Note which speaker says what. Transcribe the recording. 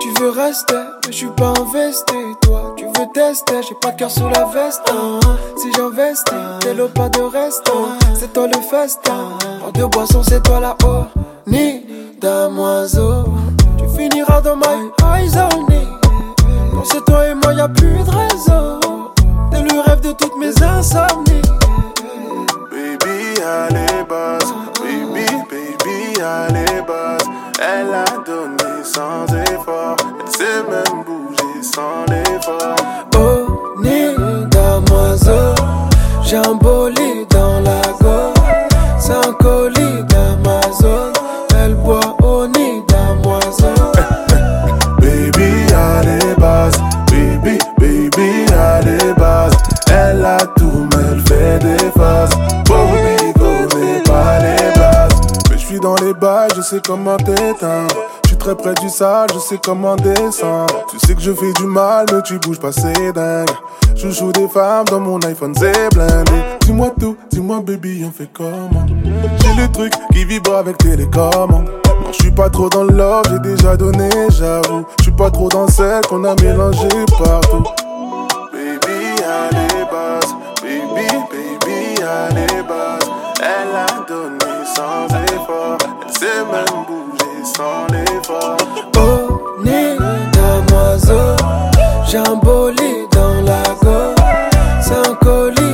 Speaker 1: Tu veux rester, mais je suis pas investi. Toi, tu veux tester, j'ai pas de cœur sous la veste. hein. Si j'investis, t'es le pas de reste. C'est toi le festin. En deux boissons, c'est toi la haut. Ni damoiseau. Tu finiras dans my eyes only. Non, c'est toi et moi, y'a plus de réseau. T'es le rêve de toutes mes insomnies.
Speaker 2: Baby. Baby, à les bases. Elle a donné sans effort. Elle sait même bouger sans l'effort.
Speaker 1: Oh, ni damoiseau. J'ai dans la gorge. Un colis
Speaker 2: je sais comment t'éteindre. Je suis très près du sale, je sais comment descendre. Tu sais que je fais du mal, mais tu bouges pas, c'est dingue. Je joue des femmes dans mon iPhone, c'est blindé. Dis-moi tout, dis-moi baby, on fait comment? J'ai le truc qui vibre avec télécommande. Non, je suis pas trop dans love, j'ai déjà donné, j'avoue. Je suis pas trop dans celle qu'on a mélangé partout. Baby, à les bases, baby, baby, à les bases. Elle a donné sans J'ai un bolide
Speaker 1: dans la go, c'est un colis.